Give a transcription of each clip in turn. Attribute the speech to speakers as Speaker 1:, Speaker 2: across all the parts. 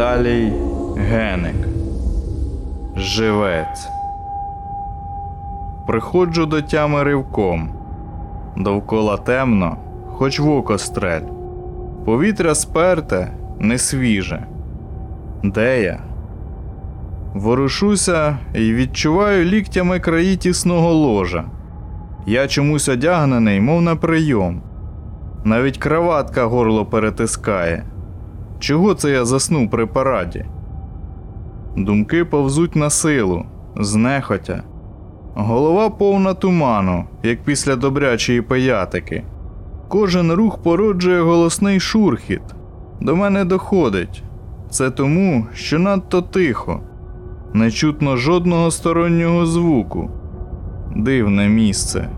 Speaker 1: Віталій Геник. Живець. Приходжу до тями ривком. Довкола темно, хоч в око стрель. Повітря сперте, не свіже. Де я? Ворушуся і відчуваю ліктями краї тісного ложа. Я чомусь одягнений, мов на прийом. Навіть краватка горло перетискає. Чого це я заснув при параді? Думки повзуть на силу, знехотя. Голова повна туману, як після добрячої пиятики. Кожен рух породжує голосний шурхіт. До мене доходить. Це тому, що надто тихо, не чутно жодного стороннього звуку. Дивне місце.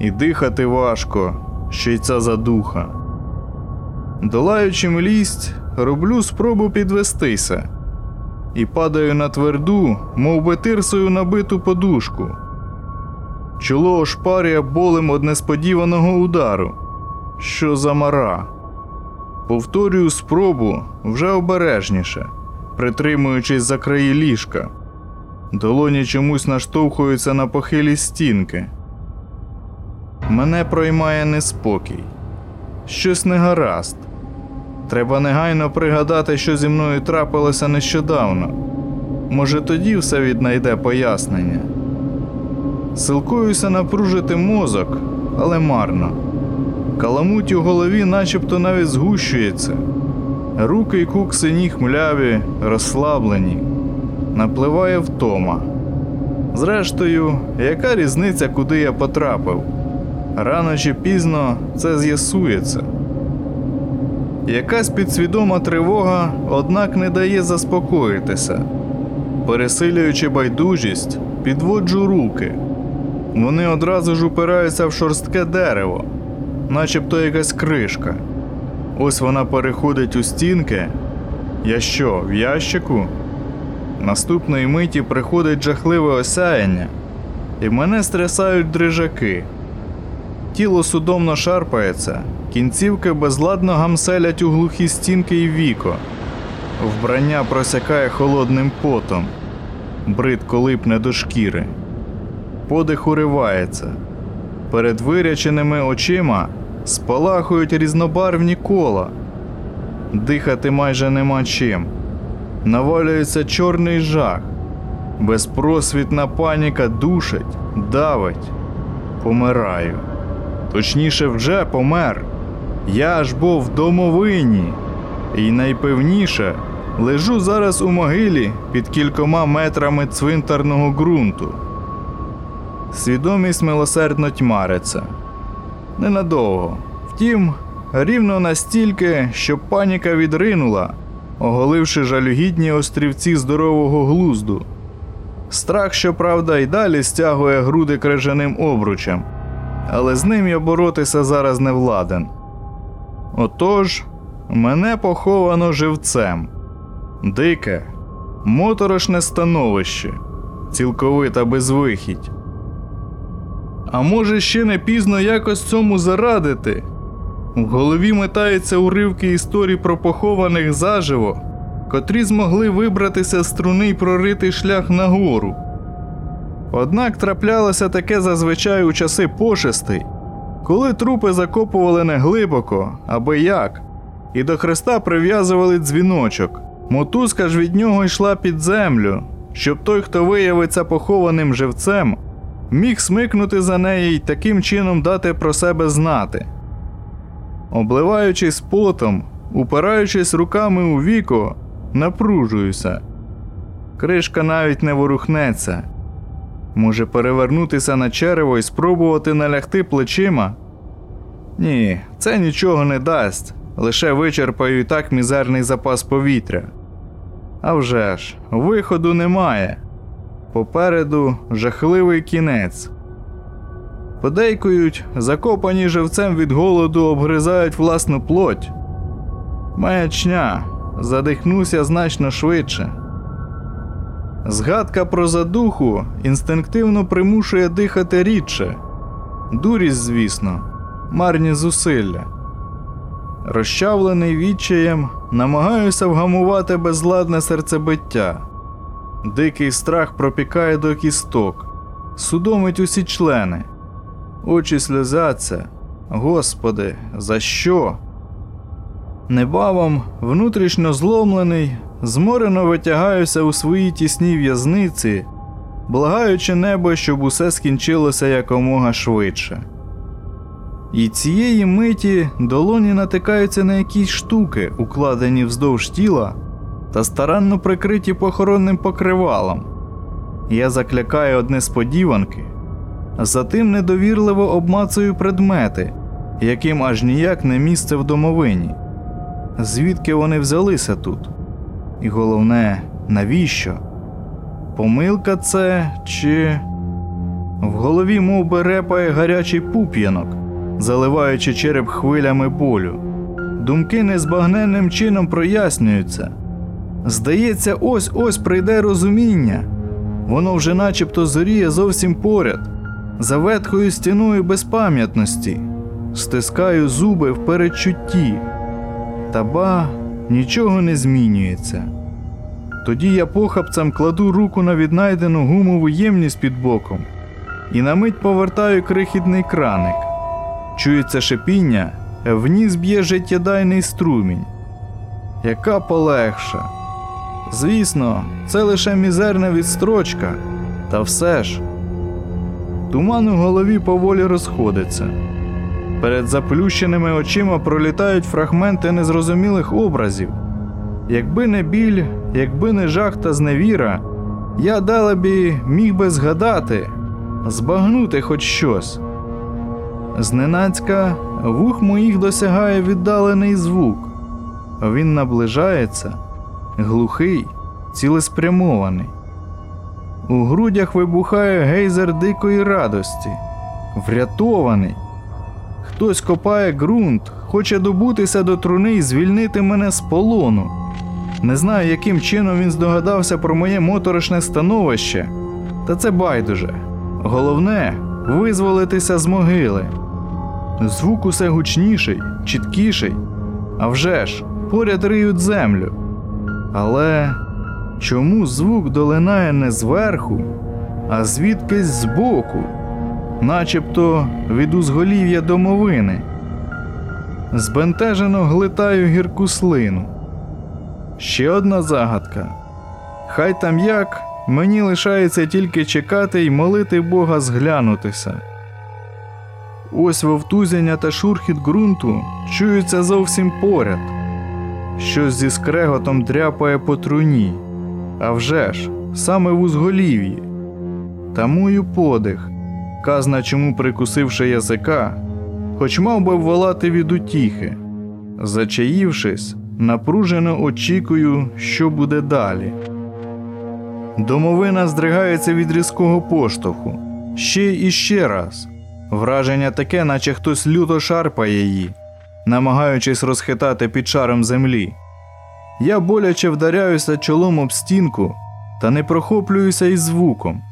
Speaker 1: І дихати важко, ще й ця задуха. Долаючи млість, роблю спробу підвестися і падаю на тверду, мов би тирсою набиту подушку. Чоло ошпарює болем од несподіваного удару. Що за мара? Повторюю спробу вже обережніше, притримуючись за краї ліжка. Долоні чомусь наштовхуються на похилі стінки. Мене проймає неспокій. Щось не гаразд. Треба негайно пригадати, що зі мною трапилося нещодавно. Може, тоді все віднайде пояснення. Силкуюся напружити мозок, але марно. Каламуть у голові начебто навіть згущується. Руки й кукси ніг мляві, розслаблені. Напливає втома. Зрештою, яка різниця, куди я потрапив? Рано чи пізно це з'ясується. Якась підсвідома тривога, однак не дає заспокоїтися. Пересилюючи байдужість, підводжу руки. Вони одразу ж упираються в шорстке дерево, начебто якась кришка. Ось вона переходить у стінки. Я що, в ящику? Наступної миті приходить жахливе осяяння, і мене стрясають дрижаки. Тіло судомно шарпається, кінцівки безладно гамселять у глухі стінки й віко. Вбрання просякає холодним потом, бридко липне до шкіри. Подих уривається. Перед виряченими очима спалахують різнобарвні кола. Дихати майже нема чим. Навалюється чорний жах. Безпросвітна паніка душить, давить. Помираю. Точніше, вже помер. Я ж був в домовині. І найпевніше, лежу зараз у могилі під кількома метрами цвинтарного ґрунту. Свідомість милосердно тьмариться. Ненадовго. Втім, рівно настільки, щоб паніка відринула, оголивши жалюгідні острівці здорового глузду. Страх, щоправда, й далі стягує груди крижаним обручем, але з ним я боротися зараз не владен. Отож, мене поховано живцем, дике, моторошне становище, цілковита безвихідь. А може, ще не пізно якось цьому зарадити? В голові метаються уривки історій про похованих заживо, котрі змогли вибратися з струни й прорити шлях нагору. Однак траплялося таке зазвичай у часи пошестей, коли трупи закопували не глибоко, аби як, і до хреста прив'язували дзвіночок. Мотузка ж від нього йшла під землю, щоб той, хто виявиться похованим живцем, міг смикнути за неї й таким чином дати про себе знати. Обливаючись потом, упираючись руками у віко, напружуюся. Кришка навіть не ворухнеться. Може перевернутися на черево і спробувати налягти плечима? Ні, це нічого не дасть, лише вичерпаю і так мізерний запас повітря. А вже ж, виходу немає. Попереду жахливий кінець. Подейкують, закопані живцем від голоду обгризають власну плоть. Маячня, задихнуся значно швидше. Згадка про задуху інстинктивно примушує дихати рідше. Дурість, звісно, марні зусилля. Розчавлений відчаєм, намагаюся вгамувати безладне серцебиття. Дикий страх пропікає до кісток, судомить усі члени. Очі сльозяться. Господи, за що? Небавом, внутрішньо зломлений, зморено витягаюся у своїй тісній в'язниці, благаючи небо, щоб усе скінчилося якомога швидше. І цієї миті долоні натикаються на якісь штуки, укладені вздовж тіла та старанно прикриті похоронним покривалом. Я заклякаю одне сподіванки, затим недовірливо обмацую предмети, яким аж ніяк не місце в домовині. Звідки вони взялися тут? І головне, навіщо? Помилка це чи. В голові мов би репає гарячий пуп'янок, заливаючи череп хвилями болю. Думки незбагненним чином прояснюються. Здається, ось ось прийде розуміння. Воно вже начебто зоріє зовсім поряд, за ветхою стіною безпам'ятності, стискаю зуби в передчутті. Та ба, нічого не змінюється. Тоді я похапцем кладу руку на віднайдену гумову ємність під боком і на мить повертаю крихітний краник. Чується шипіння, в ніс б'є життєдайний струмінь. Яка полегша. Звісно, це лише мізерна відстрочка, та все ж. Туман у голові поволі розходиться. Перед заплющеними очима пролітають фрагменти незрозумілих образів. Якби не біль, якби не жах та зневіра, я далебі міг би згадати, збагнути хоч щось. Зненацька вух моїх досягає віддалений звук. Він наближається, глухий, цілеспрямований. У грудях вибухає гейзер дикої радості, врятований. Хтось копає ґрунт, хоче добутися до труни і звільнити мене з полону. Не знаю, яким чином він здогадався про моє моторошне становище, та це байдуже. Головне визволитися з могили. Звук усе гучніший, чіткіший. А вже ж, поряд риють землю. Але чому звук долинає не зверху, а звідкись збоку, начебто від узголів'я домовини? Збентежено глитаю гірку слину. Ще одна загадка. Хай там як, мені лишається тільки чекати й молити Бога зглянутися. Ось вовтузяння та шурхіт ґрунту чуються зовсім поряд. Щось зі скреготом дряпає по труні, а вже ж, саме в узголів'ї. Тамую подих, казна чому прикусивши язика, хоч мав би волати від утіхи. Зачаївшись, напружено очікую, що буде далі. Домовина здригається від різкого поштовху. Ще і ще раз. Враження таке, наче хтось люто шарпає її, намагаючись розхитати під шаром землі. Я боляче вдаряюся чолом об стінку та не прохоплююся із звуком.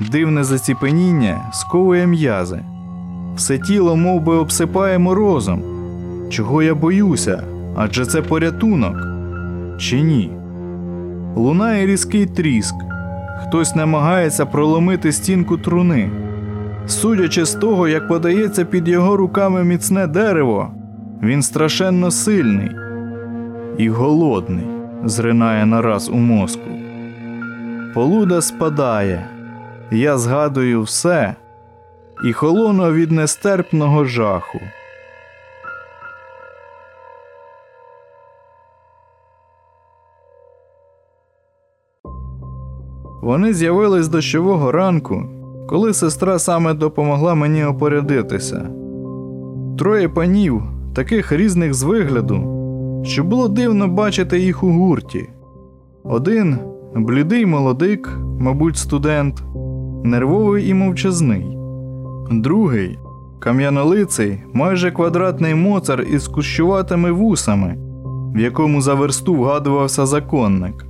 Speaker 1: Дивне заціпеніння сковує м'язи. Все тіло мов би, обсипає морозом. Чого я боюся? Адже це порятунок. Чи ні? Лунає різкий тріск. Хтось намагається проломити стінку труни. Судячи з того, як подається під його руками міцне дерево, він страшенно сильний і голодний, зринає нараз у мозку. Полуда спадає, я згадую все і холону від нестерпного жаху. Вони з'явились дощового ранку, коли сестра саме допомогла мені опорядитися. Троє панів, таких різних з вигляду, що було дивно бачити їх у гурті. Один блідий молодик, мабуть, студент, нервовий і мовчазний, другий кам'янолиций, майже квадратний моцар із кущуватими вусами, в якому за версту вгадувався законник.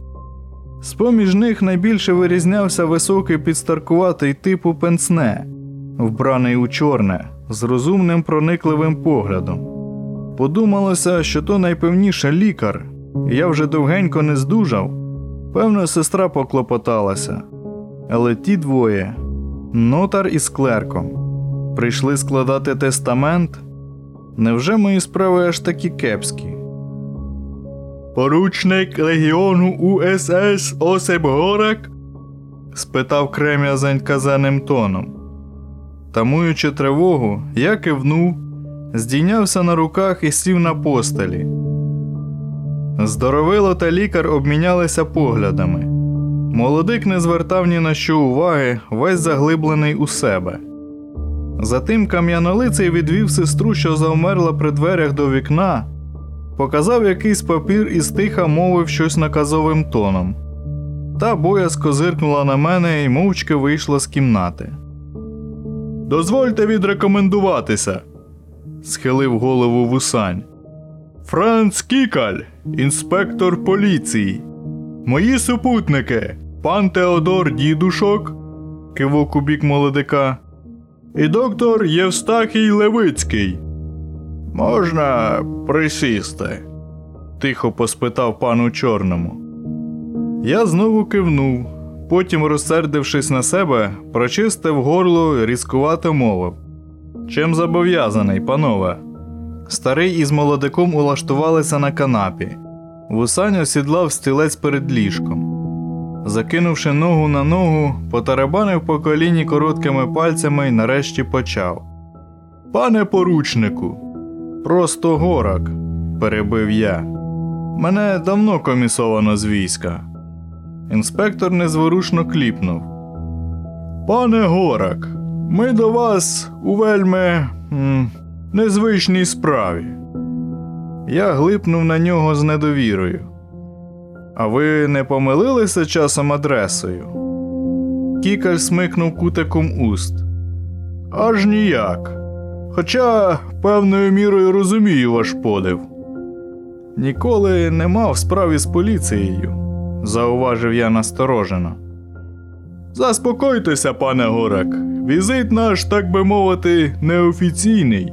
Speaker 1: З поміж них найбільше вирізнявся високий підстаркуватий типу пенсне, вбраний у чорне, з розумним проникливим поглядом. Подумалося, що то найпевніше лікар. Я вже довгенько не здужав. Певно, сестра поклопоталася. Але ті двоє нотар із клерком, прийшли складати тестамент. Невже мої справи аж такі кепські? Поручник легіону УСС Осип Горак? спитав крем'язень казаним тоном. Тамуючи тривогу, я кивнув, здійнявся на руках і сів на постелі. Здоровило та лікар обмінялися поглядами. Молодик не звертав ні на що уваги, весь заглиблений у себе. Затим кам'янолицей відвів сестру, що завмерла при дверях до вікна, показав якийсь папір і стиха мовив щось наказовим тоном. Та боязко зиркнула на мене і мовчки вийшла з кімнати. Дозвольте відрекомендуватися, схилив голову вусань. Франц Кікаль, інспектор поліції. Мої супутники, пан Теодор Дідушок, кивок у бік молодика, і доктор Євстахій Левицький. Можна присісти? тихо поспитав пан у чорному. Я знову кивнув, потім, розсердившись на себе, прочистив горло різкувато мовив. Чим зобов'язаний, панове? Старий із молодиком улаштувалися на канапі. Вусань осідлав стілець перед ліжком. Закинувши ногу на ногу, потарабанив по коліні короткими пальцями і нарешті почав. Пане поручнику, просто горак, перебив я. Мене давно комісовано з війська. Інспектор незворушно кліпнув. Пане Горак, ми до вас у вельми м, незвичній справі. Я глипнув на нього з недовірою. А ви не помилилися часом адресою? Кікаль смикнув кутиком уст. Аж ніяк. Хоча певною мірою розумію ваш подив. Ніколи не мав справи з поліцією, зауважив я насторожено. Заспокойтеся, пане Горак. Візит наш, так би мовити, неофіційний,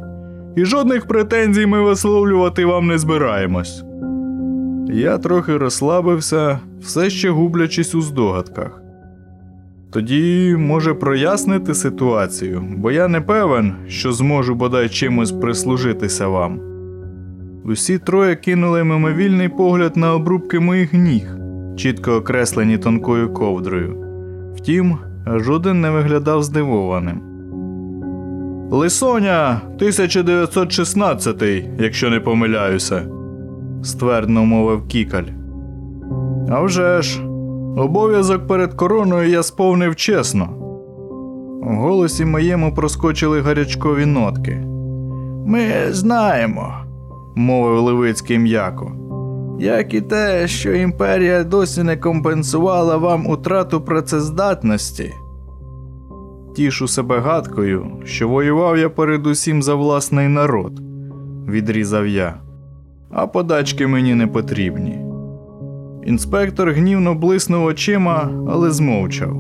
Speaker 1: і жодних претензій ми висловлювати вам не збираємось. Я трохи розслабився, все ще гублячись у здогадках. Тоді, може, прояснити ситуацію, бо я не певен, що зможу бодай чимось прислужитися вам. Усі троє кинули мимовільний погляд на обрубки моїх ніг, чітко окреслені тонкою ковдрою. Втім, жоден не виглядав здивованим. Лисоня 1916, якщо не помиляюся, ствердно мовив Кікаль. «А вже ж, обов'язок перед короною я сповнив чесно. У голосі моєму проскочили гарячкові нотки. Ми знаємо, мовив Левицький м'яко. Як і те, що імперія досі не компенсувала вам утрату працездатності. Тішу себе гадкою, що воював я передусім за власний народ, відрізав я, а подачки мені не потрібні. Інспектор гнівно блиснув очима, але змовчав.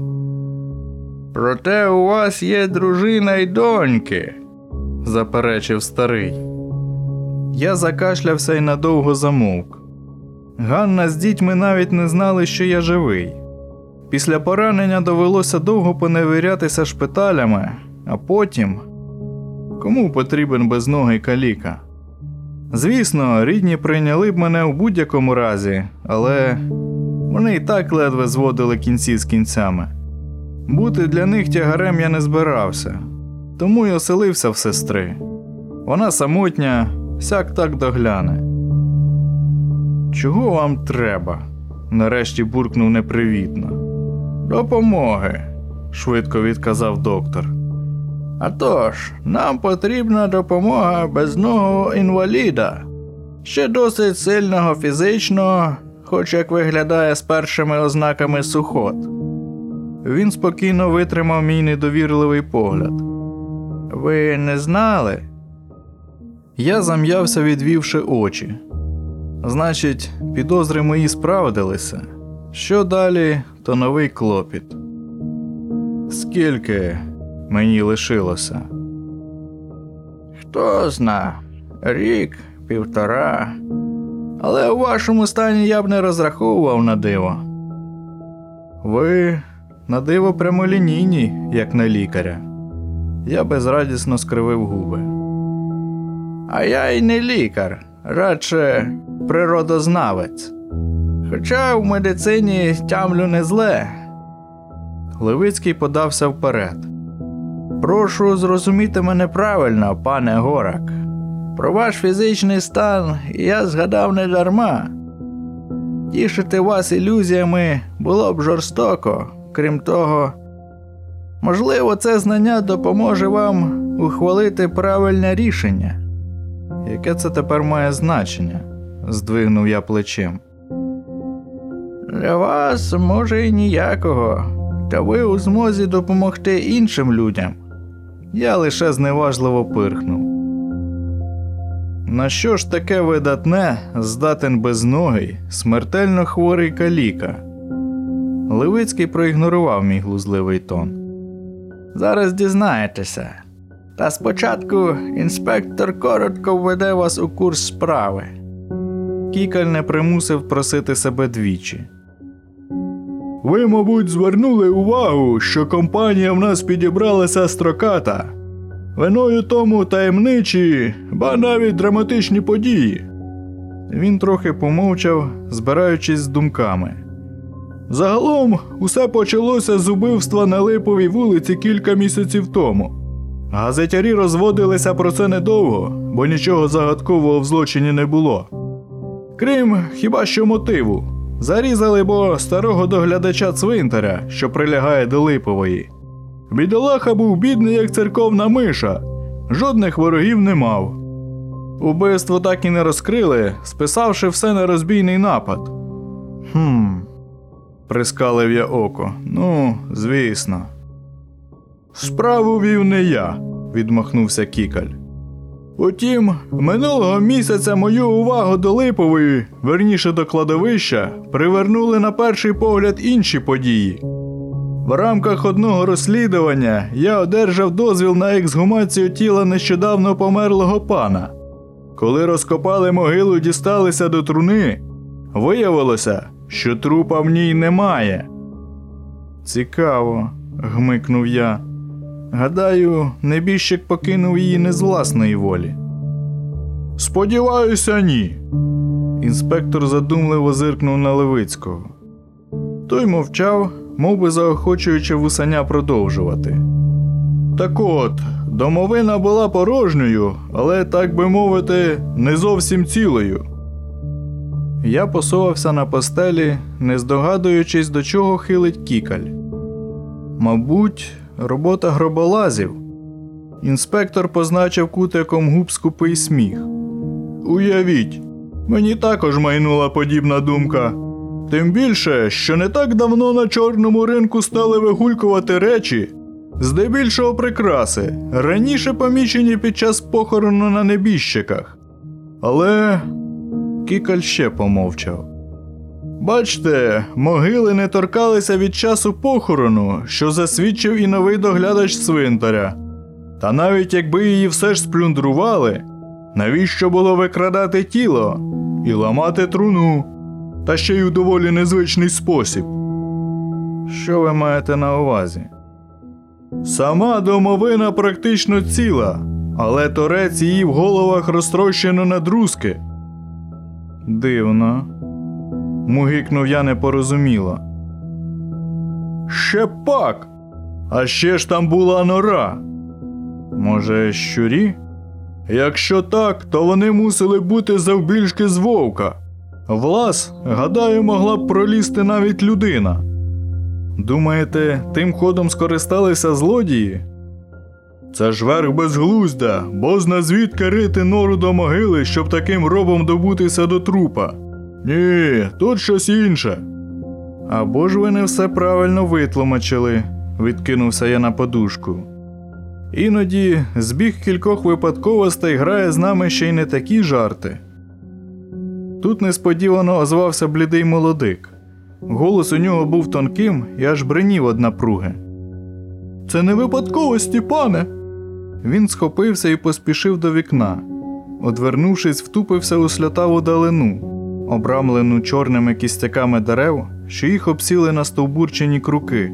Speaker 1: Проте у вас є дружина й доньки, заперечив старий. Я закашлявся і надовго замовк. Ганна з дітьми навіть не знали, що я живий. Після поранення довелося довго поневірятися шпиталями, а потім кому потрібен безногий каліка? Звісно, рідні прийняли б мене у будь-якому разі, але вони і так ледве зводили кінці з кінцями. Бути для них тягарем я не збирався, тому й оселився в сестри. Вона самотня, сяк так догляне. Чого вам треба? нарешті буркнув непривітно. Допомоги, швидко відказав доктор. «А тож, нам потрібна допомога безного інваліда, ще досить сильного фізично, хоч як виглядає з першими ознаками сухот. Він спокійно витримав мій недовірливий погляд. Ви не знали? Я зам'явся, відвівши очі. Значить, підозри мої справдилися. Що далі, то новий клопіт. Скільки мені лишилося? Хто зна, рік, півтора. Але у вашому стані я б не розраховував на диво. Ви на диво прямолінійні, як на лікаря. Я безрадісно скривив губи. А я й не лікар, радше природознавець. Хоча в медицині тямлю не зле. Левицький подався вперед. Прошу зрозуміти мене правильно, пане Горак. Про ваш фізичний стан я згадав не дарма. Тішити вас ілюзіями було б жорстоко, крім того, можливо, це знання допоможе вам ухвалити правильне рішення. Яке це тепер має значення? здвигнув я плечем. Для вас, може, і ніякого, та ви у змозі допомогти іншим людям. Я лише зневажливо пирхнув. На що ж таке видатне здатен безногий, смертельно хворий каліка? Левицький проігнорував мій глузливий тон. Зараз дізнаєтеся. Та спочатку інспектор коротко введе вас у курс справи. Кікаль не примусив просити себе двічі. Ви, мабуть, звернули увагу, що компанія в нас підібралася строката. Виною тому таємничі, ба навіть драматичні події. Він трохи помовчав, збираючись з думками. Загалом усе почалося з убивства на Липовій вулиці кілька місяців тому. Газетярі розводилися про це недовго, бо нічого загадкового в злочині не було. Крім хіба що мотиву. Зарізали бо старого доглядача цвинтаря, що прилягає до Липової. Бідолаха був бідний, як церковна миша, жодних ворогів не мав. Убивство так і не розкрили, списавши все на розбійний напад. Хм. Прискалив я око. Ну, звісно. Справу вів не я, відмахнувся Кікаль. Утім, минулого місяця мою увагу до Липової, верніше до кладовища, привернули на перший погляд інші події. В рамках одного розслідування я одержав дозвіл на ексгумацію тіла нещодавно померлого пана. Коли розкопали могилу і дісталися до труни, виявилося, що трупа в ній немає. Цікаво, гмикнув я. Гадаю, небіжчик покинув її не з власної волі. Сподіваюся, ні. Інспектор задумливо зиркнув на Левицького. Той мовчав, мов би заохочуючи вусаня продовжувати. Так от, домовина була порожньою, але, так би мовити, не зовсім цілою. Я посувався на постелі, не здогадуючись, до чого хилить кікаль. Мабуть, робота гроболазів. Інспектор позначив кутиком губ скупий сміх. Уявіть, мені також майнула подібна думка. Тим більше, що не так давно на чорному ринку стали вигулькувати речі, здебільшого прикраси, раніше помічені під час похорону на небіжчиках. Але Кікаль ще помовчав. Бачте, могили не торкалися від часу похорону, що засвідчив і новий доглядач цвинтаря. Та навіть якби її все ж сплюндрували, навіщо було викрадати тіло і ламати труну, та ще й у доволі незвичний спосіб. Що ви маєте на увазі? Сама домовина практично ціла, але торець її в головах розтрощено на друзки. Дивно. Мугикнув я непорозуміло. Ще пак. А ще ж там була нора. Може, щурі? Якщо так, то вони мусили бути завбільшки з вовка. Влас, гадаю, могла б пролізти навіть людина. Думаєте, тим ходом скористалися злодії? Це ж верх безглузда, бо зна звідки рити нору до могили, щоб таким робом добутися до трупа. Ні, тут щось інше. Або ж ви не все правильно витлумачили, відкинувся я на подушку. Іноді збіг кількох випадковостей грає з нами ще й не такі жарти. Тут несподівано озвався блідий молодик. Голос у нього був тонким і аж бринів од напруги. Це не випадковості, пане. Він схопився і поспішив до вікна. одвернувшись, втупився у сльотаву далину, обрамлену чорними кістяками дерев, що їх обсіли на стовбурчені круки.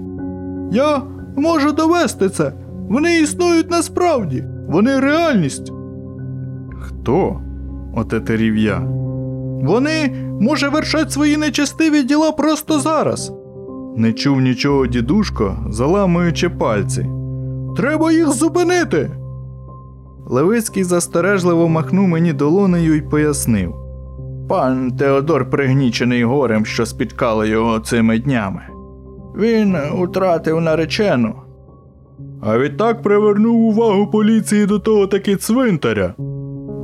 Speaker 1: Я можу довести це. Вони існують насправді. Вони реальність. Хто? отетерів я. Вони, може, вершать свої нечестиві діла просто зараз. Не чув нічого дідушко, заламуючи пальці. Треба їх зупинити. Левицький застережливо махнув мені долонею і пояснив. Пан Теодор пригнічений горем, що спіткало його цими днями. Він утратив наречену. А відтак привернув увагу поліції до того таки цвинтаря,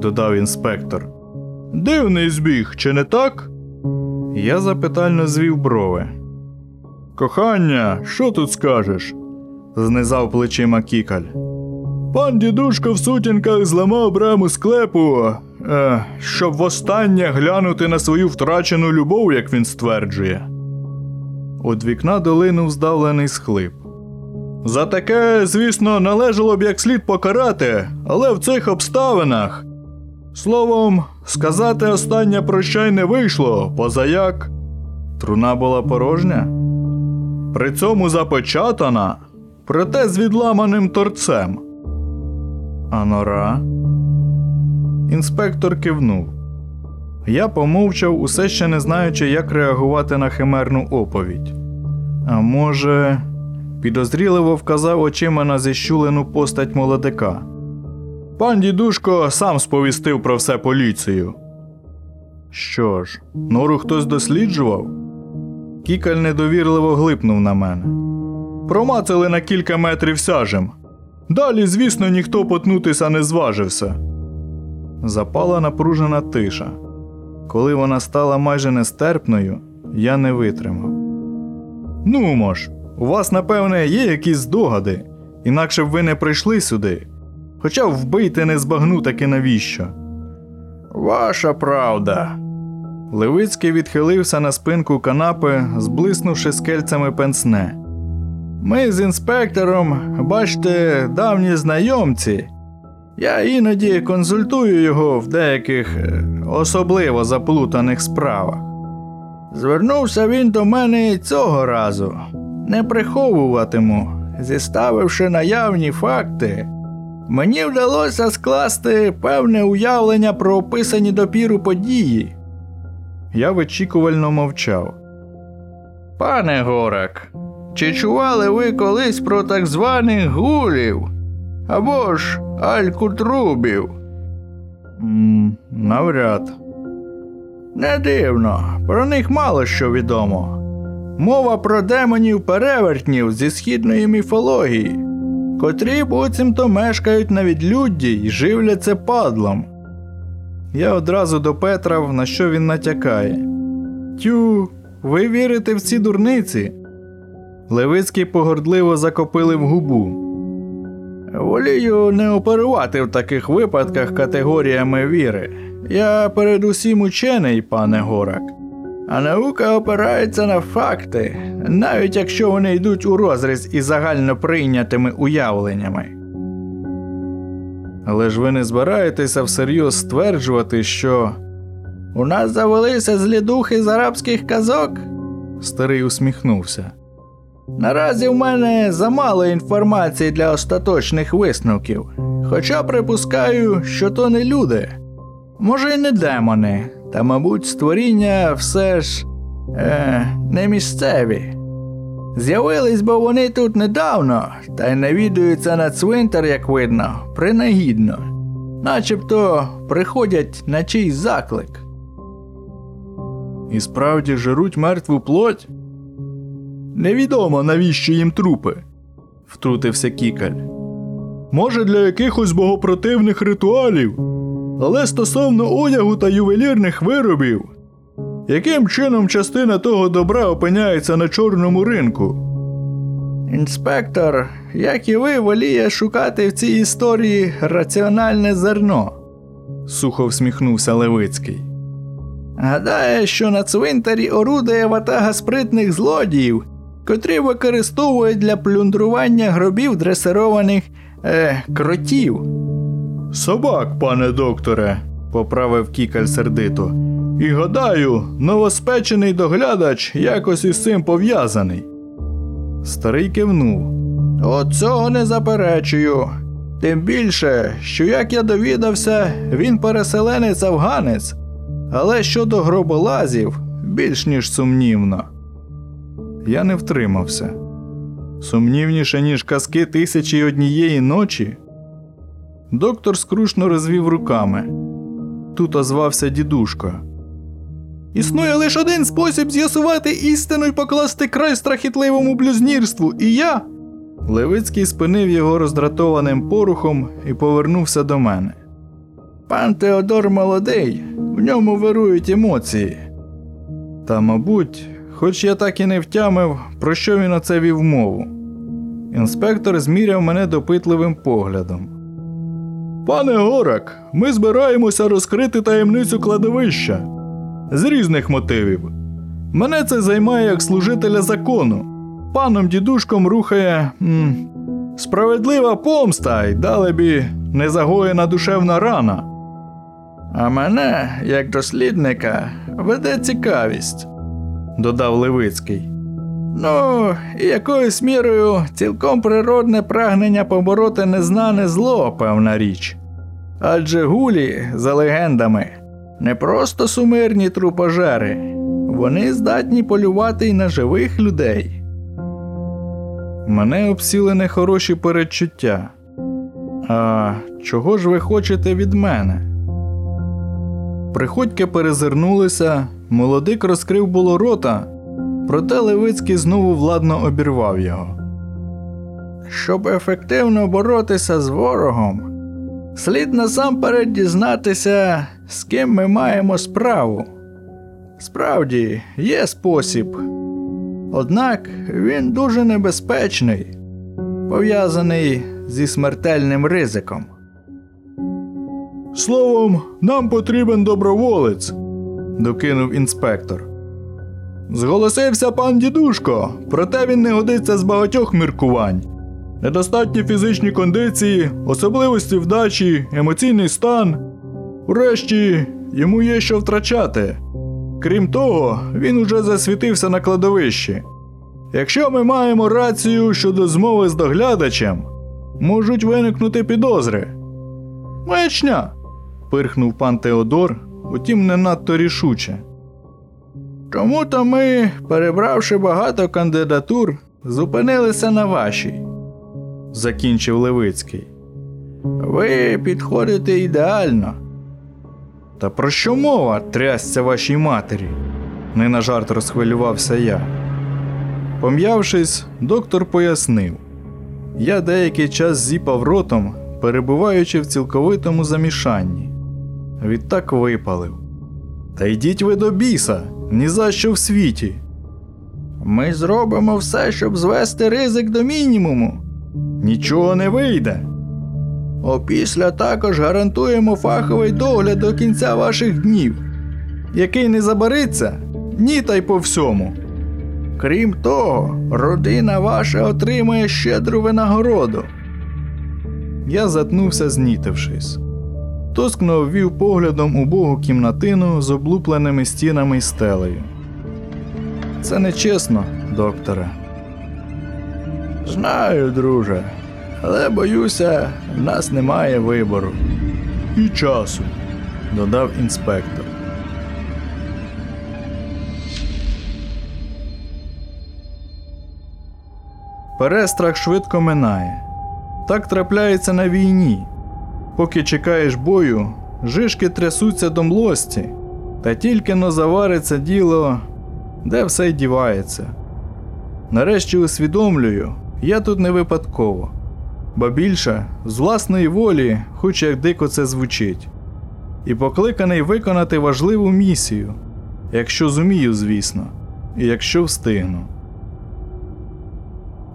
Speaker 1: додав інспектор. Дивний збіг, чи не так? Я запитально звів брови. Кохання, що тут скажеш? знизав плечима кікаль. Пан дідушка в сутінках зламав браму склепу, е, щоб востаннє глянути на свою втрачену любов, як він стверджує. От вікна долинув здавлений схлип. За таке, звісно, належало б як слід покарати, але в цих обставинах. Словом, сказати останнє прощай не вийшло, позаяк. Труна була порожня. При цьому запечатана, проте з відламаним торцем. А нора? Інспектор кивнув. Я помовчав, усе ще не знаючи, як реагувати на химерну оповідь. А може, підозріливо вказав очима на зіщулену постать молодика. Пан дідушко сам сповістив про все поліцію. Що ж, нору хтось досліджував? Кікаль недовірливо глипнув на мене. Промацали на кілька метрів сяжем. Далі, звісно, ніхто потнутися не зважився. Запала напружена тиша. Коли вона стала майже нестерпною, я не витримав. Ну, мож, у вас, напевне, є якісь здогади, інакше б ви не прийшли сюди. Хоча вбийте не збагну таки навіщо. Ваша правда. Левицький відхилився на спинку канапи, зблиснувши скельцями пенсне. Ми з інспектором, бачите, давні знайомці. Я іноді консультую його в деяких е, особливо заплутаних справах. Звернувся він до мене і цього разу, не приховуватиму, зіставивши наявні факти. Мені вдалося скласти певне уявлення про описані допіру події. Я вичікувально мовчав. Пане Горак, чи чували ви колись про так званих гулів або ж алькутрубів? м навряд. Не дивно, про них мало що відомо. Мова про демонів перевертнів зі східної міфології, котрі буцімто мешкають на відлюдді і живляться падлом. Я одразу допетрав, на що він натякає. Тю, ви вірите в ці дурниці? Левицький погордливо закопилив губу. Волію не оперувати в таких випадках категоріями віри. Я передусім учений, пане Горак. А наука опирається на факти, навіть якщо вони йдуть у розріз із загально прийнятими уявленнями. Але ж ви не збираєтеся всерйоз стверджувати, що у нас завелися злідухи з арабських казок? Старий усміхнувся. Наразі в мене замало інформації для остаточних висновків, хоча припускаю, що то не люди, може, й не демони, та, мабуть, створіння все ж е, не місцеві. З'явились бо вони тут недавно, та й навідуються на цвинтар, як видно, принагідно, начебто приходять на чийсь заклик. І справді жируть мертву плоть? Невідомо, навіщо їм трупи, втрутився кікаль. Може, для якихось богопротивних ритуалів, але стосовно одягу та ювелірних виробів, яким чином частина того добра опиняється на чорному ринку? Інспектор, як і ви, воліє шукати в цій історії раціональне зерно, сухо всміхнувся Левицький. Гадає, що на цвинтарі орудує ватага спритних злодіїв, котрі використовують для плюндрування гробів дресированих е, кротів. Собак, пане докторе, поправив кікаль сердито. І гадаю, новоспечений доглядач якось із цим пов'язаний. Старий кивнув. От цього не заперечую. Тим більше, що як я довідався, він переселенець афганець, але щодо гроболазів більш ніж сумнівно. Я не втримався. Сумнівніше, ніж казки тисячі однієї ночі. Доктор скрушно розвів руками. Тут озвався дідушко. Існує лише один спосіб з'ясувати істину і покласти край страхітливому блюзнірству, і я. Левицький спинив його роздратованим порухом і повернувся до мене. Пан Теодор молодий, в ньому вирують емоції. Та, мабуть, хоч я так і не втямив, про що він оце вів мову. Інспектор зміряв мене допитливим поглядом. Пане Горак, ми збираємося розкрити таємницю кладовища з різних мотивів. Мене це займає як служителя закону. Паном дідушком рухає м, справедлива помста й далебі незагоєна душевна рана. А мене, як дослідника, веде цікавість, додав Левицький. Ну, якоюсь мірою цілком природне прагнення побороти незнане зло, певна річ. Адже гулі, за легендами, не просто сумирні трупожери, вони здатні полювати й на живих людей. Мене обсіли нехороші передчуття. А чого ж ви хочете від мене? Приходьки перезирнулися, молодик розкрив було рота, проте Левицький знову владно обірвав його. Щоб ефективно боротися з ворогом, слід насамперед дізнатися, з ким ми маємо справу. Справді, є спосіб. Однак він дуже небезпечний, пов'язаний зі смертельним ризиком. Словом, нам потрібен доброволець, докинув інспектор. Зголосився пан дідушко, проте він не годиться з багатьох міркувань. Недостатні фізичні кондиції, особливості вдачі, емоційний стан. Врешті йому є що втрачати. Крім того, він уже засвітився на кладовищі. Якщо ми маємо рацію щодо змови з доглядачем, можуть виникнути підозри. Маячня. пирхнув пан Теодор, утім не надто рішуче. Чому то ми, перебравши багато кандидатур, зупинилися на вашій, закінчив Левицький. Ви підходите ідеально. Та про що мова трясся вашій матері? не на жарт розхвилювався я. Пом'явшись, доктор пояснив я деякий час зіпав ротом, перебуваючи в цілковитому замішанні. Відтак випалив. Та йдіть ви до біса, ні за що в світі. Ми зробимо все, щоб звести ризик до мінімуму. Нічого не вийде. Опісля також гарантуємо фаховий догляд до кінця ваших днів, який не забариться ні та й по всьому. Крім того, родина ваша отримає щедру винагороду. Я затнувся, знітившись. Тоскно ввів поглядом убогу кімнатину з облупленими стінами й стелею. Це нечесно, докторе. Знаю, друже, але боюся, в нас немає вибору. І часу, додав інспектор. Перестрах швидко минає. Так трапляється на війні. Поки чекаєш бою, жишки трясуться до млості, та тільки но завариться діло, де все й дівається. Нарешті усвідомлюю, я тут не випадково, ба більше з власної волі, хоч як дико це звучить, і покликаний виконати важливу місію, якщо зумію, звісно, і якщо встигну.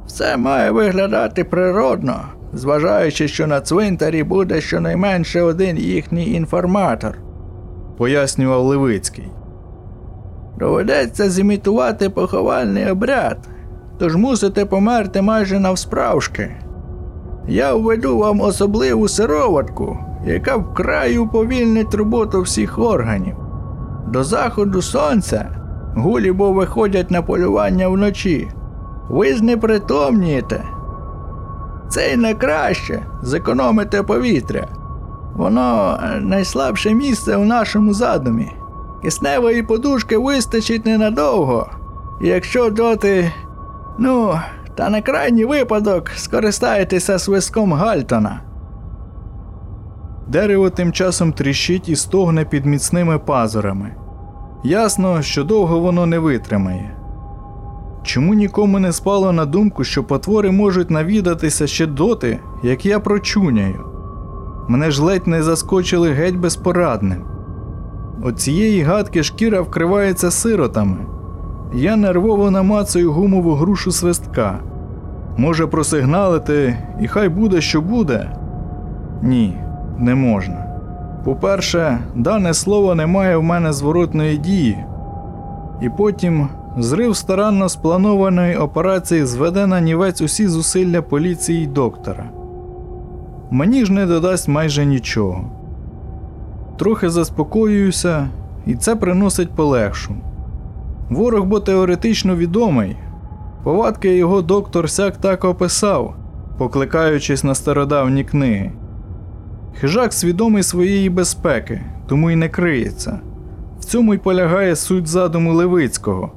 Speaker 1: Все має виглядати природно, зважаючи, що на цвинтарі буде щонайменше один їхній інформатор, пояснював Левицький. Доведеться зімітувати поховальний обряд, тож мусите померти майже навсправжки. Я введу вам особливу сироватку,
Speaker 2: яка вкрай уповільнить роботу всіх органів. До заходу сонця гулі бо виходять на полювання вночі. Ви знепритомнієте. Це й не краще повітря. Воно е, найслабше місце у нашому задумі. Кисневої подушки вистачить ненадовго. Якщо доти. Ну, та на крайній випадок скористаєтеся свистком Гальтона.
Speaker 1: Дерево тим часом тріщить і стогне під міцними пазурами. Ясно, що довго воно не витримає. Чому нікому не спало на думку, що потвори можуть навідатися ще доти, як я прочуняю? Мене ж ледь не заскочили геть безпорадним. От цієї гадки шкіра вкривається сиротами. Я нервово намацую гумову грушу свистка. Може просигналити, і хай буде, що буде. Ні, не можна. По-перше, дане слово не має в мене зворотної дії. І потім зрив старанно спланованої операції зведе на нівець усі зусилля поліції й доктора. Мені ж не додасть майже нічого. Трохи заспокоююся, і це приносить полегшу. Ворог бо теоретично відомий. Повадки його доктор сяк так описав, покликаючись на стародавні книги. Хижак свідомий своєї безпеки, тому й не криється. В цьому й полягає суть задуму Левицького.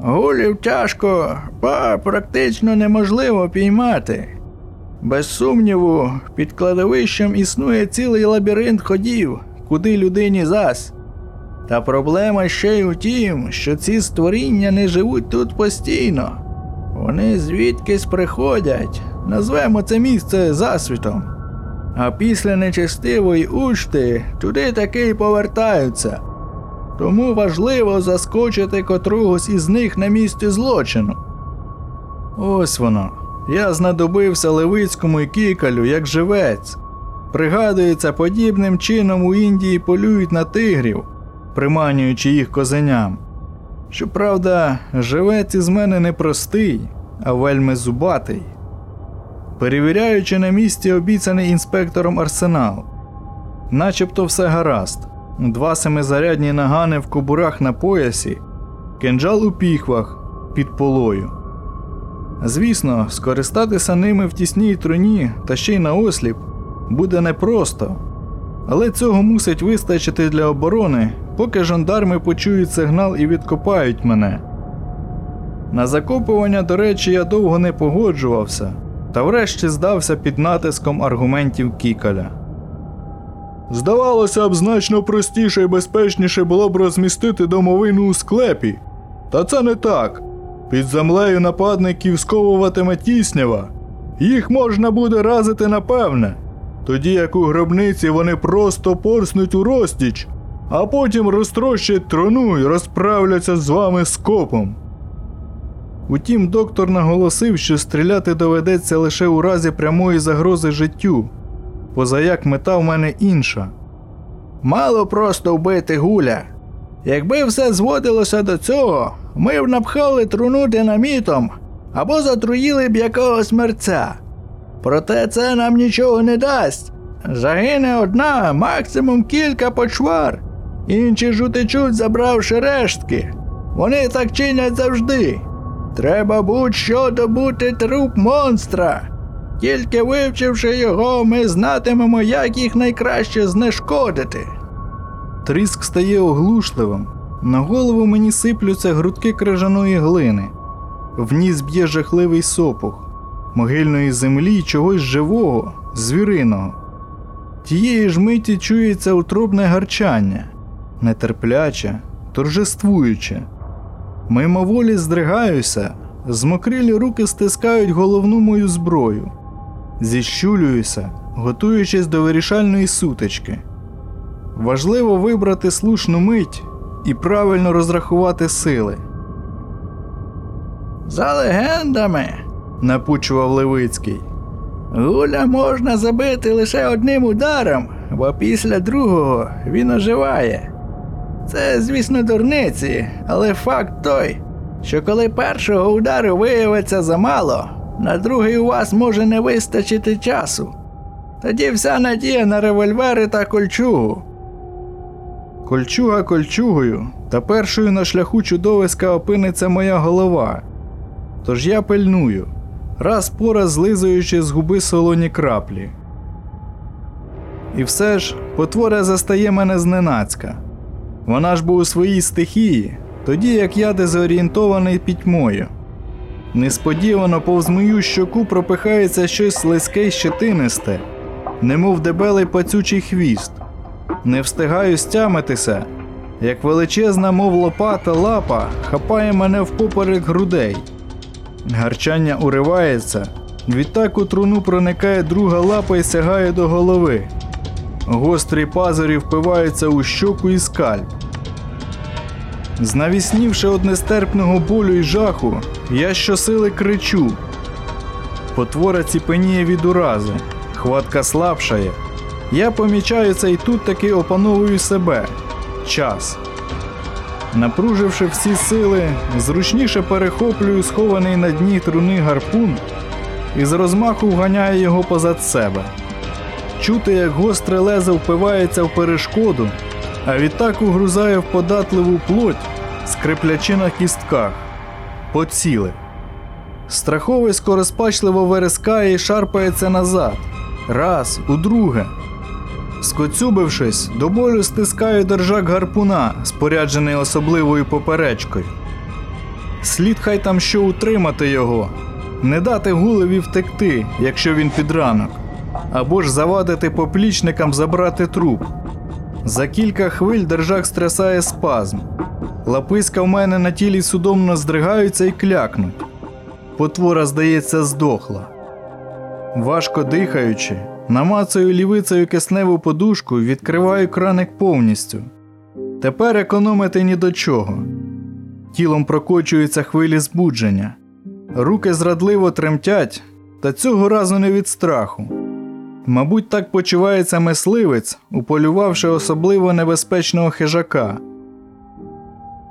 Speaker 2: Гулів тяжко, ба практично неможливо піймати. Без сумніву, під кладовищем існує цілий лабіринт ходів, куди людині зась. Та проблема ще й у тім, що ці створіння не живуть тут постійно. Вони звідкись приходять, назвемо це місце засвітом. А після нечестивої учти туди таки й повертаються. Тому важливо заскочити котругось із них на місці злочину.
Speaker 1: Ось воно. Я знадобився Левицькому і кікалю як живець. Пригадується, подібним чином у Індії полюють на тигрів, приманюючи їх козеням. Щоправда, живець із мене не простий, а вельми зубатий. Перевіряючи на місці обіцяний інспектором арсенал, начебто все гаразд. Два семизарядні нагани в кобурах на поясі, кинджал у піхвах під полою. Звісно, скористатися ними в тісній труні та ще й наосліп буде непросто, але цього мусить вистачити для оборони, поки жандарми почують сигнал і відкопають мене. На закопування, до речі, я довго не погоджувався, та врешті здався під натиском аргументів Кікаля. Здавалося б, значно простіше і безпечніше було б розмістити домовину у склепі. Та це не так. Під землею нападників сковуватиме тіснява. Їх можна буде разити напевне. Тоді як у гробниці вони просто порснуть у розтіч, а потім розтрощать трону і розправляться з вами скопом. Утім, доктор наголосив, що стріляти доведеться лише у разі прямої загрози життю, позаяк мета в мене інша.
Speaker 2: Мало просто вбити гуля. Якби все зводилося до цього, ми б напхали труну динамітом або затруїли б якогось мерця. Проте це нам нічого не дасть. Загине одна, максимум кілька почвар. Інші ж утечуть, забравши рештки. Вони так чинять завжди. Треба будь-що добути труп монстра. Тільки вивчивши його, ми знатимемо, як їх найкраще знешкодити.
Speaker 1: Тріск стає оглушливим. На голову мені сиплються грудки крижаної глини. В ніс б'є жахливий сопух, могильної землі чогось живого, звіриного. Тієї ж миті чується утробне гарчання, нетерпляче, торжествуюче. Мимоволі здригаюся, змокрилі руки стискають головну мою зброю. Зіщулююся, готуючись до вирішальної сутички. Важливо вибрати слушну мить і правильно розрахувати сили.
Speaker 2: За легендами,
Speaker 1: напучував Левицький.
Speaker 2: гуля можна забити лише одним ударом, бо після другого він оживає. Це, звісно, дурниці, але факт той, що коли першого удару виявиться замало, на другий у вас може не вистачити часу. Тоді вся надія на револьвери та кольчугу.
Speaker 1: Кольчуга кольчугою, та першою на шляху чудовиська опиниться моя голова. Тож я пильную, раз по раз злизуючи з губи солоні краплі. І все ж потвора застає мене зненацька. Вона ж був у своїй стихії, тоді як я дезорієнтований пітьмою. Несподівано повз мою щоку пропихається щось слизьке й щетинисте, немов дебелий пацючий хвіст. Не встигаю стямитися, як величезна, мов лопата лапа, хапає мене впоперек грудей. Гарчання уривається, відтак у труну проникає друга лапа і сягає до голови. Гострі пазурі впиваються у щоку і скальп. Знавіснівши од нестерпного болю і жаху, я щосили кричу. Потвора ціпеніє від урази, хватка слабшає. Я помічаю це і тут таки опановую себе. Час. Напруживши всі сили, зручніше перехоплюю схований на дні труни гарпун і з розмаху вганяю його позад себе. Чути, як гостре лезо впивається в перешкоду, а відтак угрузає в податливу плоть, скриплячи на кістках. Поцілив. Страховисько розпачливо верескає і шарпається назад. Раз, удруге. Скоцюбившись, до болю стискаю держак гарпуна, споряджений особливою поперечкою. Слід хай там що утримати його, не дати гулеві втекти, якщо він під ранок, або ж завадити поплічникам забрати труп. За кілька хвиль держак стрясає спазм. Лаписька в мене на тілі судомно здригаються і клякнуть. Потвора, здається, здохла. Важко дихаючи, намацаю лівицею кисневу подушку відкриваю краник повністю. Тепер економити ні до чого. Тілом прокочуються хвилі збудження. Руки зрадливо тремтять, та цього разу не від страху. Мабуть, так почувається мисливець, уполювавши особливо небезпечного хижака.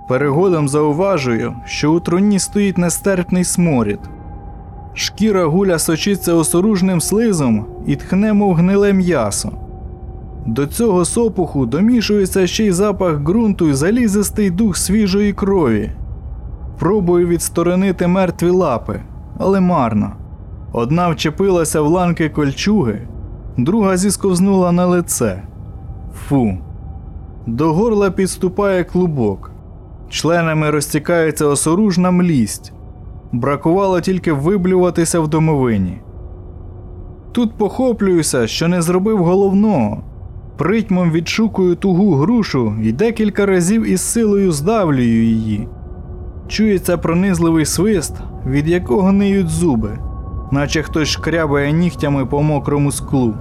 Speaker 1: Перегодом зауважую, що у труні стоїть нестерпний сморід. Шкіра гуля сочиться осоружним слизом і тхне, мов гниле м'ясо. До цього сопуху домішується ще й запах ґрунту і залізистий дух свіжої крові. Пробую відсторонити мертві лапи, але марно. Одна вчепилася в ланки кольчуги, друга зісковзнула на лице. Фу. До горла підступає клубок. Членами розтікається осоружна млість. Бракувало тільки виблюватися в домовині. Тут похоплююся, що не зробив головного. Притьмом відшукую тугу грушу і декілька разів із силою здавлюю її. Чується пронизливий свист, від якого ниють зуби, наче хтось шкрябає нігтями по мокрому склу.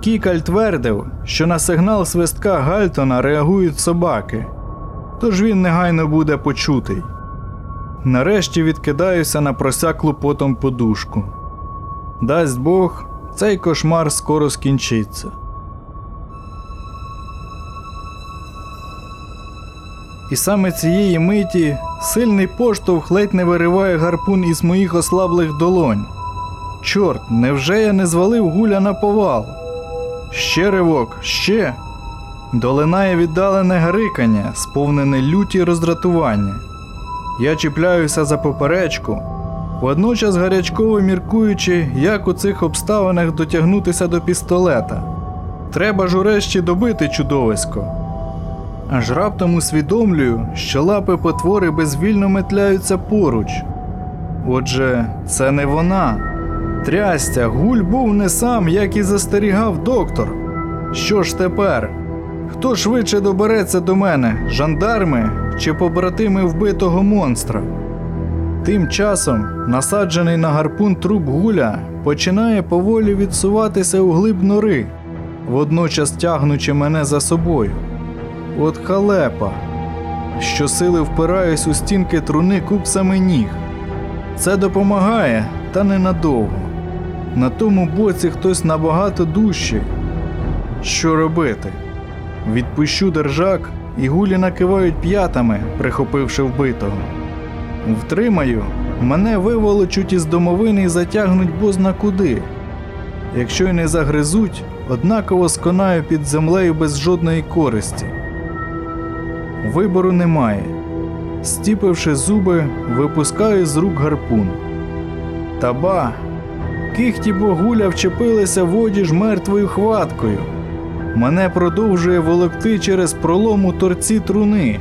Speaker 1: Кікаль твердив, що на сигнал свистка Гальтона реагують собаки, тож він негайно буде почутий. Нарешті відкидаюся на просяклу потом подушку. Дасть Бог, цей кошмар скоро скінчиться. І саме цієї миті сильний поштовх ледь не вириває гарпун із моїх ослаблих долонь. Чорт, невже я не звалив гуля на повал? Ще ривок, ще. Долинає віддалене гарикання, сповнене люті роздратування. Я чіпляюся за поперечку, водночас гарячково міркуючи, як у цих обставинах дотягнутися до пістолета. Треба ж урешті добити чудовисько. Аж раптом усвідомлюю, що лапи потвори безвільно метляються поруч. Отже, це не вона. Трястя, гуль був не сам, як і застерігав доктор. Що ж тепер? Хто швидше добереться до мене, жандарми чи побратими вбитого монстра? Тим часом насаджений на гарпун труп гуля починає поволі відсуватися у глиб нори, водночас тягнучи мене за собою. От халепа. Щосили впираюсь у стінки труни купсами ніг. Це допомагає, та ненадовго. На тому боці хтось набагато дужчий. Що робити? Відпущу держак, і гулі накивають п'ятами, прихопивши вбитого. Втримаю, мене виволочуть із домовини і затягнуть бозна куди. якщо й не загризуть, однаково сконаю під землею без жодної користі. Вибору немає. Стіпивши зуби, випускаю з рук гарпун. Та ба, кихті богуля вчепилися в одіж мертвою хваткою. Мене продовжує волокти через пролом у торці труни.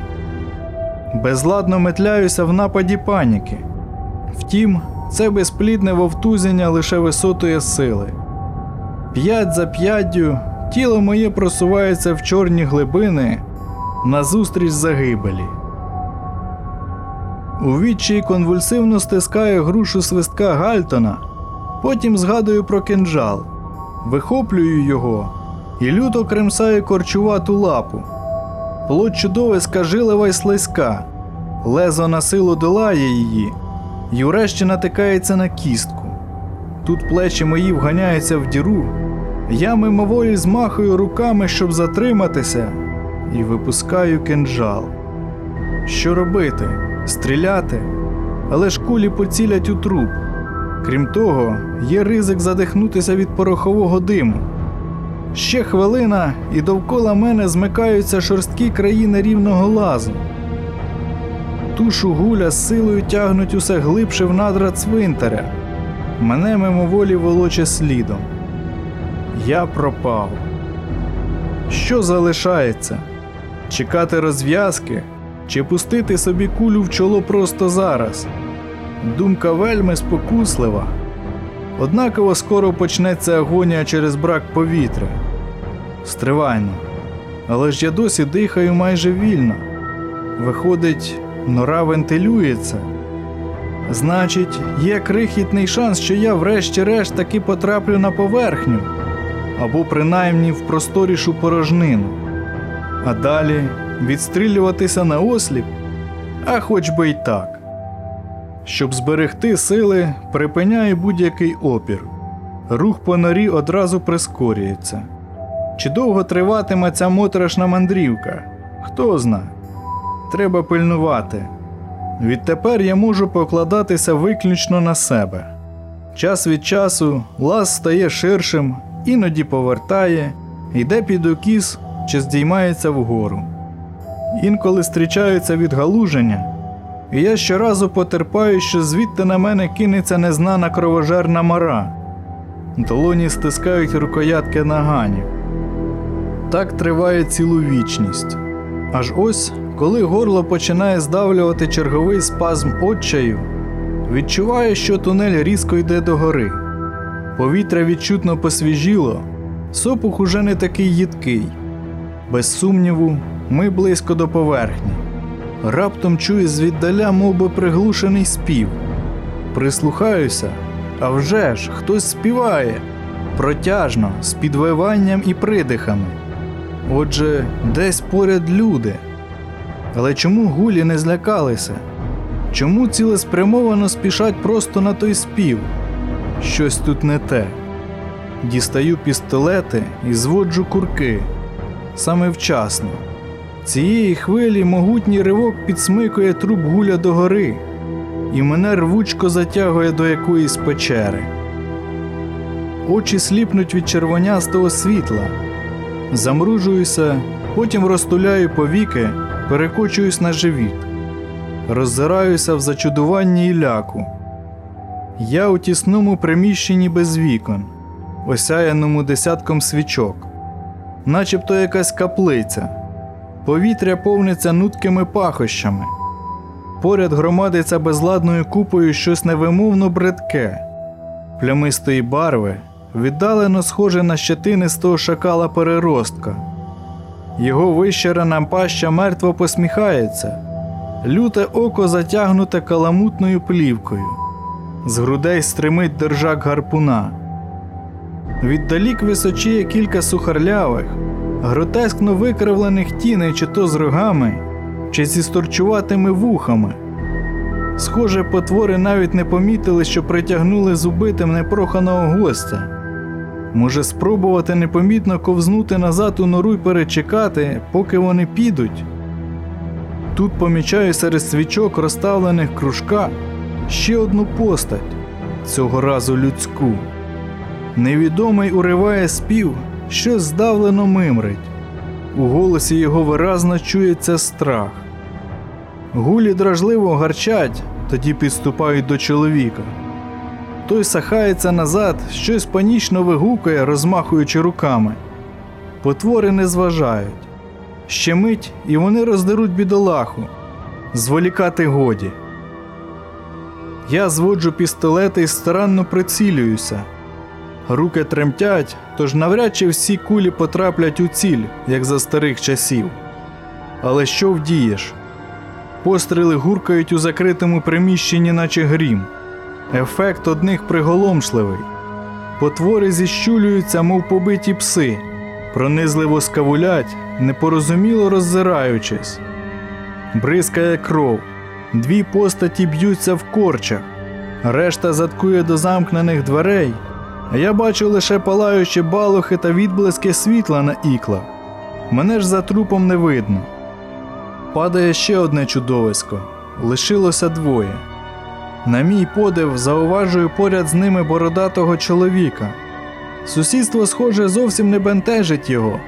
Speaker 1: Безладно метляюся в нападі паніки. Втім, це безплідне вовтузення лише висотої сили. П'ять за п'яддю тіло моє просувається в чорні глибини назустріч загибелі. У відчаї конвульсивно стискаю грушу свистка Гальтона, потім згадую про кинджал, вихоплюю його і люто кремсаю корчувату лапу. Плоть чудовиська жилива й слизька, лезо на силу долає її, і врешті натикається на кістку. Тут плечі мої вганяються в діру, я мимоволі змахую руками, щоб затриматися, і випускаю кинджал. Що робити? Стріляти? Але ж кулі поцілять у труп. Крім того, є ризик задихнутися від порохового диму. Ще хвилина, і довкола мене змикаються шорсткі країни рівного лазу. Тушу гуля з силою тягнуть усе глибше в надра цвинтаря. Мене мимоволі волоче слідом. Я пропав. Що залишається? Чекати розв'язки чи пустити собі кулю в чоло просто зараз? Думка вельми спокуслива. Однаково скоро почнеться агонія через брак повітря. Стривайно. Але ж я досі дихаю майже вільно. Виходить, нора вентилюється. Значить, є крихітний шанс, що я врешті-решт таки потраплю на поверхню або принаймні в просторішу порожнину. А далі відстрілюватися на осліп, а хоч би й так. Щоб зберегти сили, припиняю будь-який опір. Рух по норі одразу прискорюється. Чи довго триватиме ця моторошна мандрівка? Хто зна. Треба пильнувати. Відтепер я можу покладатися виключно на себе. Час від часу лаз стає ширшим, іноді повертає, йде під окіс чи здіймається вгору. Інколи зустрічаються відгалуження, і я щоразу потерпаю, що звідти на мене кинеться незнана кровожерна мара. Долоні стискають рукоятки наганів. Так триває цілу вічність. Аж ось, коли горло починає здавлювати черговий спазм отчаю, відчуваю, що тунель різко йде догори. Повітря відчутно посвіжіло, сопух уже не такий їдкий. Без сумніву, ми близько до поверхні. Раптом чую звіддаля мов би, приглушений спів. Прислухаюся, а вже ж хтось співає протяжно, з підвиванням і придихами. Отже, десь поряд люди. Але чому гулі не злякалися? Чому цілеспрямовано спішать просто на той спів? Щось тут не те. Дістаю пістолети і зводжу курки саме вчасно. Цієї хвилі могутній ривок підсмикує труп гуля догори, і мене рвучко затягує до якоїсь печери. Очі сліпнуть від червонястого світла. Замружуюся, потім розтуляю повіки, перекочуюсь на живіт, роззираюся в зачудуванні і ляку. Я у тісному приміщенні без вікон, осяяному десятком свічок, начебто якась каплиця. Повітря повниться нуткими пахощами. Поряд громадиться безладною купою щось невимовно бридке, плямистої барви, віддалено схоже на щетинистого шакала переростка. Його вищерена паща мертво посміхається, люте око затягнуте каламутною плівкою, з грудей стримить держак гарпуна. Віддалік височіє кілька сухарлявих, гротескно викривлених тіней, чи то з рогами, чи зі сторчуватими вухами. Схоже, потвори навіть не помітили, що притягнули з убитим непроханого гостя. Може, спробувати непомітно ковзнути назад у нору й перечекати, поки вони підуть. Тут помічаю серед свічок, розставлених кружка, ще одну постать, цього разу людську. Невідомий уриває спів, що здавлено мимрить. У голосі його виразно чується страх. Гулі дражливо гарчать, тоді підступають до чоловіка. Той сахається назад, щось панічно вигукує, розмахуючи руками. Потвори не зважають. Ще мить, і вони роздеруть бідолаху. Зволікати годі. Я зводжу пістолети і старанно прицілююся. Руки тремтять, тож навряд чи всі кулі потраплять у ціль, як за старих часів. Але що вдієш? Постріли гуркають у закритому приміщенні, наче грім. Ефект одних приголомшливий. Потвори зіщулюються, мов побиті пси, пронизливо скавулять, непорозуміло роззираючись. Бризкає кров. Дві постаті б'ються в корчах, решта заткує до замкнених дверей, я бачу лише палаючі балухи та відблиски світла на іклах. Мене ж за трупом не видно. Падає ще одне чудовисько. Лишилося двоє. На мій подив зауважую поряд з ними бородатого чоловіка. Сусідство, схоже, зовсім не бентежить його.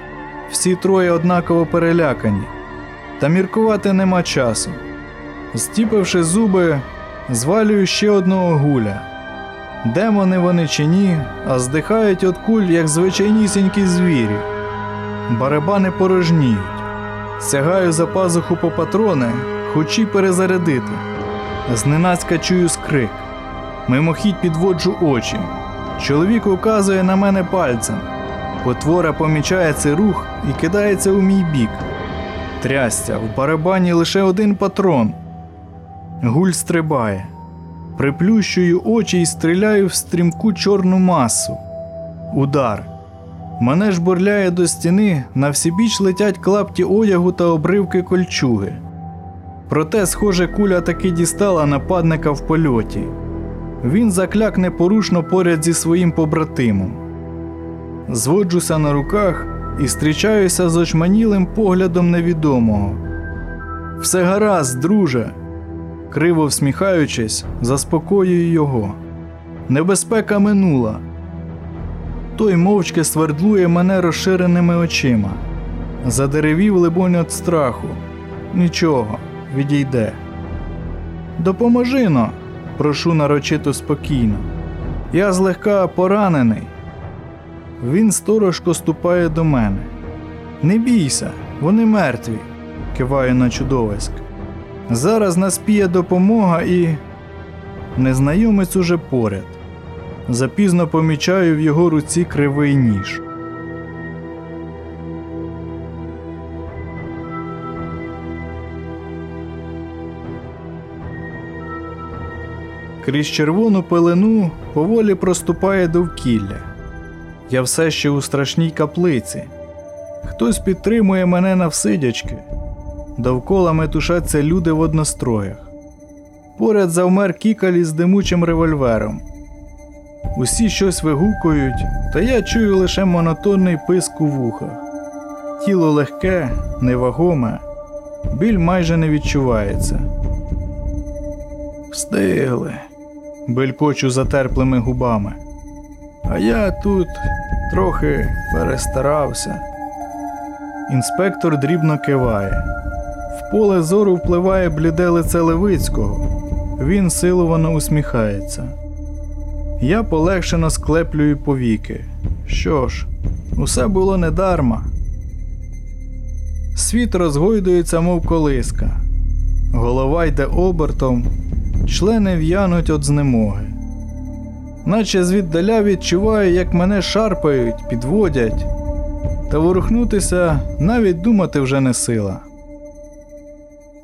Speaker 1: Всі троє однаково перелякані. Та міркувати нема часу. Стіпивши зуби, звалюю ще одного гуля. Демони вони чи ні, а здихають от куль, як звичайнісінькі звірі. Барабани порожніють. Сягаю за пазуху по патрони, хоч і перезарядити. Зненацька чую скрик. Мимохідь підводжу очі. Чоловік указує на мене пальцем. Потвора помічає цей рух і кидається у мій бік. Трястя, в барабані лише один патрон. Гуль стрибає. Приплющую очі і стріляю в стрімку чорну масу. Удар. Мене ж бурляє до стіни, на всібіч летять клапті одягу та обривки кольчуги. Проте, схоже, куля таки дістала нападника в польоті. Він закляк непорушно поряд зі своїм побратимом. Зводжуся на руках і зустрічаюся з очманілим поглядом невідомого. Все гаразд, друже. Криво всміхаючись, заспокоюю його. Небезпека минула. Той мовчки свердлує мене розширеними очима. Задеревів, либонь, від страху. Нічого, відійде. Допоможи но, прошу нарочито спокійно. Я злегка поранений. Він сторожко ступає до мене. Не бійся, вони мертві, киваю на чудовиськ. Зараз наспіє допомога і. Незнайомець уже поряд. Запізно помічаю в його руці кривий ніж. Крізь червону пелену поволі проступає довкілля. Я все ще у страшній каплиці. Хтось підтримує мене навсидячки. Довкола метушаться люди в одностроях. Поряд завмер кікалі з димучим револьвером. Усі щось вигукують, та я чую лише монотонний писк у вухах. Тіло легке, невагоме, біль майже не відчувається. Встигли, белькочу затерплими губами. А я тут трохи перестарався. Інспектор дрібно киває. Поле зору впливає бліде лице Левицького. Він силовано усміхається. Я полегшено склеплюю повіки. Що ж, усе було недарма. Світ розгойдується, мов колиска. Голова йде обертом, члени в'януть від знемоги. Наче звіддаля відчуваю, як мене шарпають, підводять, та ворухнутися навіть думати вже не сила.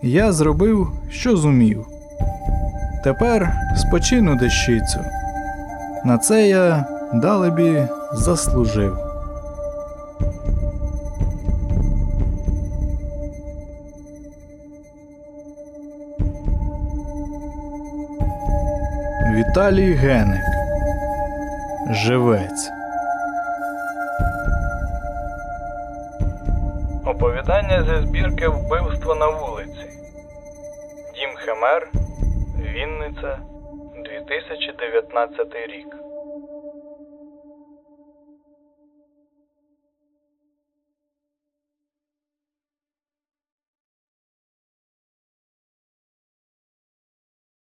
Speaker 1: Я зробив, що зумів. Тепер спочину дещицю. На це я далебі заслужив. Віталій Геник Живець Оповідання зі збірки Вбивство на вулиці Дім Хемер Вінниця 2019 рік